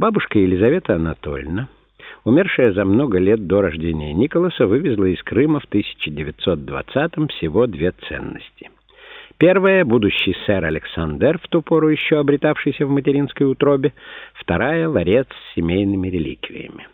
Бабушка Елизавета Анатольевна, умершая за много лет до рождения Николаса, вывезла из Крыма в 1920-м всего две ценности. Первая — будущий сэр Александр, в ту пору еще обретавшийся в материнской утробе. Вторая — ларец с семейными реликвиями.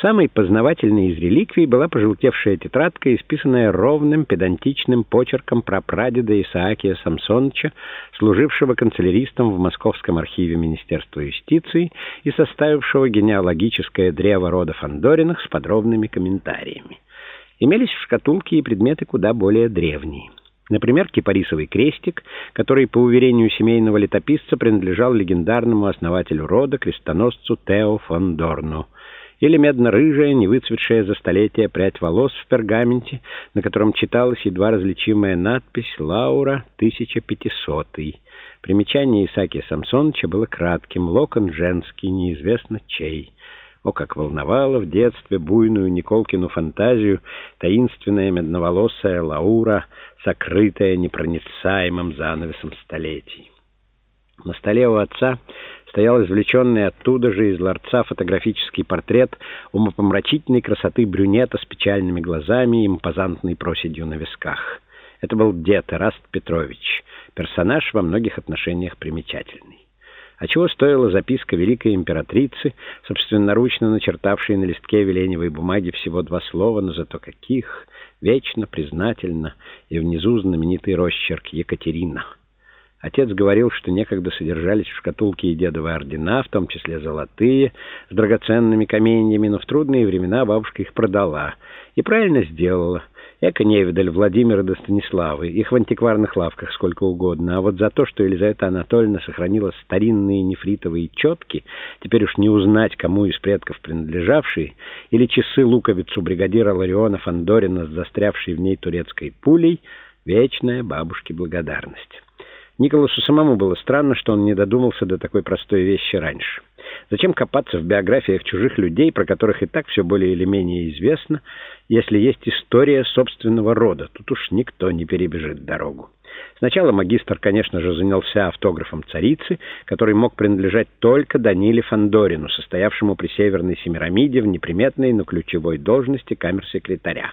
Самой познавательной из реликвий была пожелтевшая тетрадка, исписанная ровным педантичным почерком прапрадеда Исаакия Самсоновича, служившего канцеляристом в Московском архиве Министерства юстиции и составившего генеалогическое древо рода Фандориных с подробными комментариями. Имелись в шкатулке и предметы куда более древние. Например, кипарисовый крестик, который, по уверению семейного летописца, принадлежал легендарному основателю рода, крестоносцу Тео фон Дорну или медно-рыжая, невыцветшая за столетия прядь волос в пергаменте, на котором читалась едва различимая надпись «Лаура 1500». Примечание Исаакия Самсоновича было кратким, локон женский, неизвестно чей. О, как волновало в детстве буйную Николкину фантазию таинственная медноволосая Лаура, сокрытая непроницаемым занавесом столетий. На столе у отца стоял извлеченный оттуда же из ларца фотографический портрет умопомрачительной красоты брюнета с печальными глазами и импозантной проседью на висках. Это был дед Эраст Петрович, персонаж во многих отношениях примечательный. А чего стоила записка великой императрицы, собственноручно начертавшей на листке веленевой бумаги всего два слова, но зато каких, вечно, признательно, и внизу знаменитый росчерк «Екатерина». Отец говорил, что некогда содержались в шкатулке и дедовы ордена, в том числе золотые, с драгоценными каменьями, но в трудные времена бабушка их продала. И правильно сделала. Эко невидаль Владимира до Станиславы, их в антикварных лавках сколько угодно. А вот за то, что Елизавета Анатольевна сохранила старинные нефритовые четки, теперь уж не узнать, кому из предков принадлежавшие, или часы луковицу бригадира Лариона Фандорина с застрявшей в ней турецкой пулей, вечная бабушке благодарность. Николасу самому было странно, что он не додумался до такой простой вещи раньше. Зачем копаться в биографиях чужих людей, про которых и так все более или менее известно, если есть история собственного рода? Тут уж никто не перебежит дорогу. Сначала магистр, конечно же, занялся автографом царицы, который мог принадлежать только Даниле Фандорину, состоявшему при Северной Семирамиде в неприметной, но ключевой должности камер-секретаря.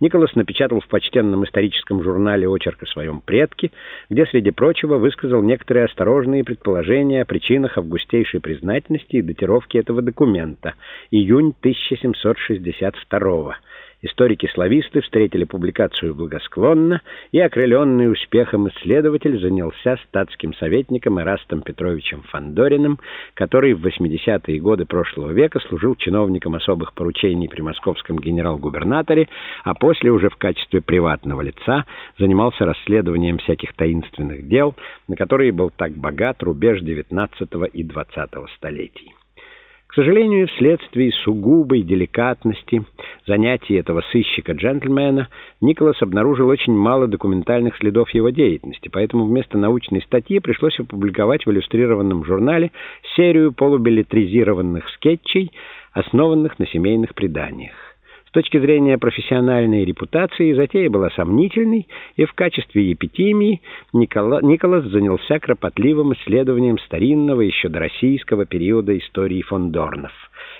Николас напечатал в почтенном историческом журнале очерк о своем предке, где, среди прочего, высказал некоторые осторожные предположения о причинах августейшей признательности и датировки этого документа — июнь 1762 Историки-слависты встретили публикацию благосклонно, и, окрыленный успехом исследователь, занялся статским советником Эрастом Петровичем Фандориным, который в 80-е годы прошлого века служил чиновником особых поручений при московском генерал-губернаторе, а после уже в качестве приватного лица занимался расследованием всяких таинственных дел, на которые был так богат рубеж XIX и XX столетий. К сожалению, вследствие сугубой деликатности занятий этого сыщика-джентльмена Николас обнаружил очень мало документальных следов его деятельности, поэтому вместо научной статьи пришлось опубликовать в иллюстрированном журнале серию полубилетризированных скетчей, основанных на семейных преданиях. С точки зрения профессиональной репутации затея была сомнительной, и в качестве епитимии Никола... Николас занялся кропотливым исследованием старинного еще до российского периода истории фон Дорнов.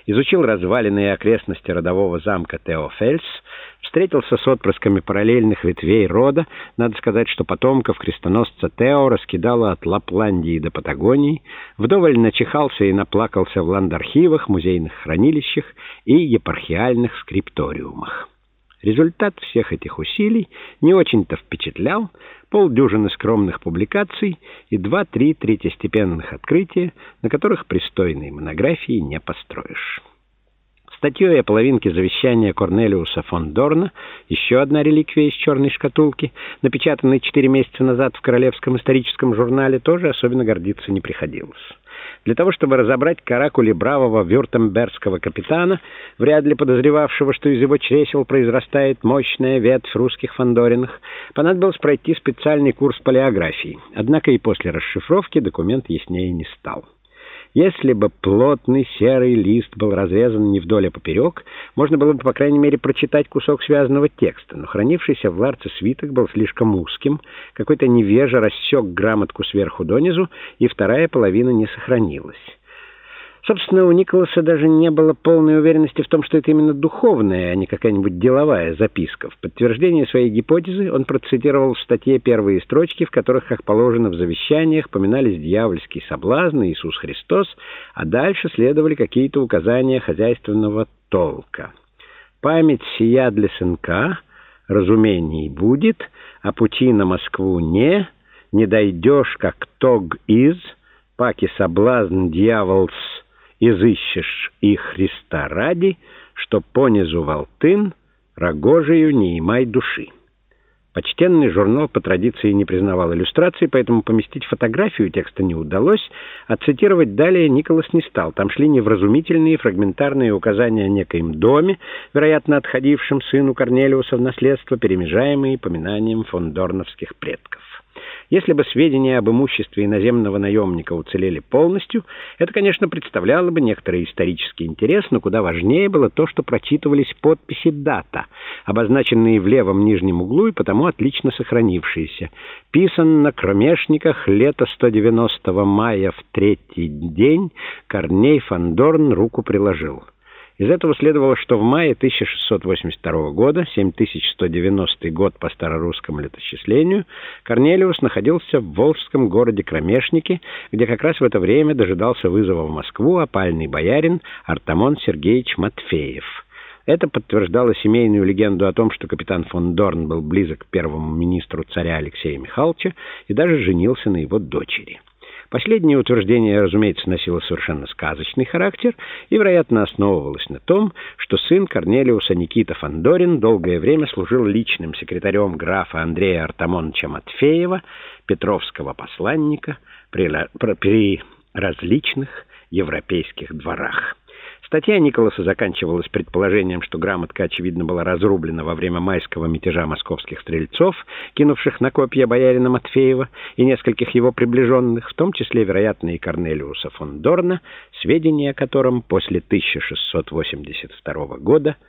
Изучил развалины и окрестности родового замка Теофельс, встретился с отпрысками параллельных ветвей рода. Надо сказать, что потомков крестоносца Тео раскидало от Лапландии до Патагонии, вдоволь начихался и наплакался в ландархивах, музейных хранилищах и епархиальных скрипториумах. Результат всех этих усилий не очень-то впечатлял, полдюжины скромных публикаций и два-три третьестепенных открытия, на которых пристойной монографии не построишь. Статьей о половинке завещания Корнелиуса фон Дорна, еще одна реликвия из черной шкатулки, напечатанной четыре месяца назад в Королевском историческом журнале, тоже особенно гордиться не приходилось. Для того, чтобы разобрать каракули бравого вюртембергского капитана, вряд ли подозревавшего, что из его чресел произрастает мощная ветвь русских фандориных, понадобилось пройти специальный курс палеографии. Однако и после расшифровки документ яснее не стал. Если бы плотный серый лист был разрезан не вдоль, а поперек, можно было бы, по крайней мере, прочитать кусок связанного текста, но хранившийся в ларце свиток был слишком узким, какой-то невежа рассек грамотку сверху донизу, и вторая половина не сохранилась. Собственно, у Николаса даже не было полной уверенности в том, что это именно духовная, а не какая-нибудь деловая записка. В подтверждение своей гипотезы он процитировал в статье первые строчки, в которых, как положено в завещаниях, поминались дьявольский соблазн, Иисус Христос, а дальше следовали какие-то указания хозяйственного толка. «Память сия для сынка, разумений будет, а пути на Москву не, не дойдешь, как тог из, паки соблазн дьяволс изыщешь и Христа ради, что понизу волтын, рогожею не имай души. Почтенный журнал по традиции не признавал иллюстрации, поэтому поместить фотографию текста не удалось, а цитировать далее Николас не стал. Там шли невразумительные фрагментарные указания о некоем доме, вероятно, отходившем сыну Корнелиуса в наследство, перемежаемые поминанием фондорновских предков. Если бы сведения об имуществе иноземного наемника уцелели полностью, это, конечно, представляло бы некоторый исторический интерес, но куда важнее было то, что прочитывались подписи «дата», обозначенные в левом нижнем углу и потому отлично сохранившиеся. Писан на кромешниках лето 190 мая в третий день Корней Фандорн руку приложил. Из этого следовало, что в мае 1682 года, 7190 год по старорусскому летосчислению, Корнелиус находился в волжском городе Кромешнике, где как раз в это время дожидался вызова в Москву опальный боярин Артамон Сергеевич Матфеев. Это подтверждало семейную легенду о том, что капитан фон Дорн был близок к первому министру царя Алексея Михайловича и даже женился на его дочери. Последнее утверждение, разумеется, носило совершенно сказочный характер и, вероятно, основывалось на том, что сын Корнелиуса Никита Фандорин долгое время служил личным секретарем графа Андрея Артамоновича Матфеева, петровского посланника, при, при различных европейских дворах. Статья Николаса заканчивалась предположением, что грамотка, очевидно, была разрублена во время майского мятежа московских стрельцов, кинувших на копья боярина Матфеева и нескольких его приближенных, в том числе, вероятно, и Корнелиуса фон Дорна, сведения о котором после 1682 года –